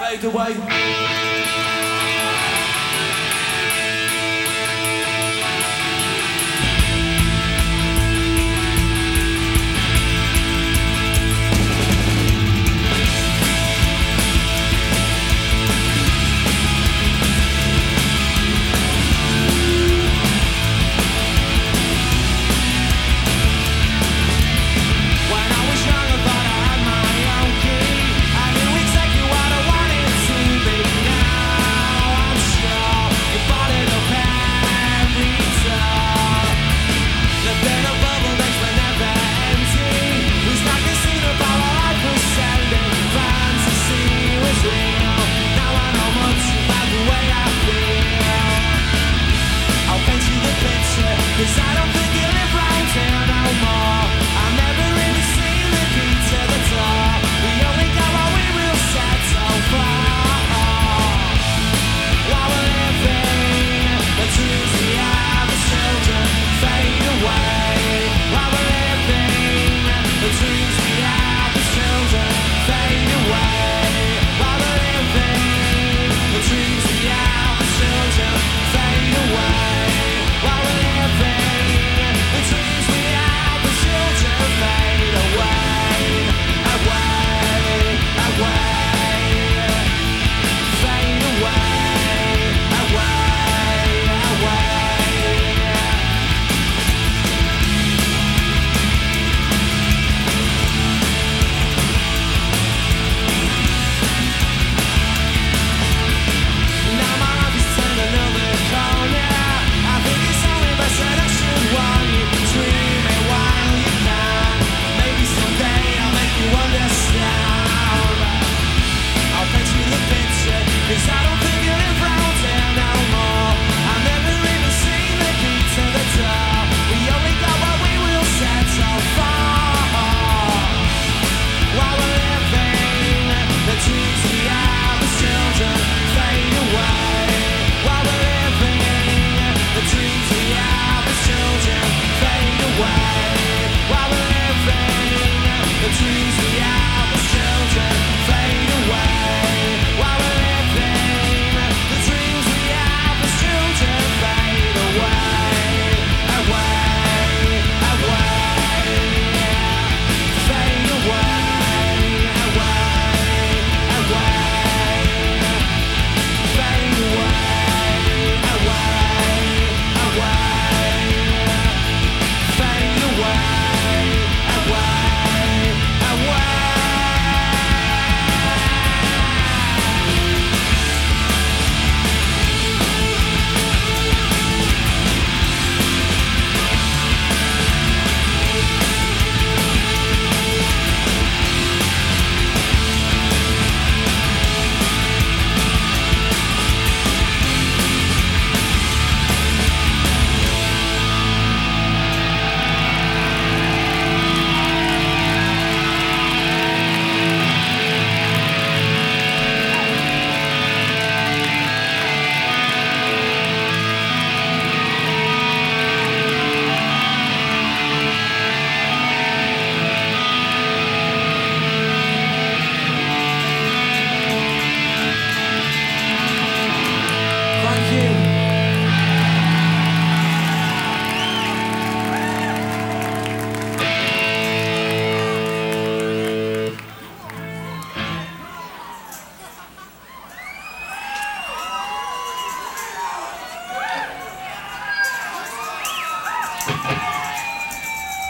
fade away.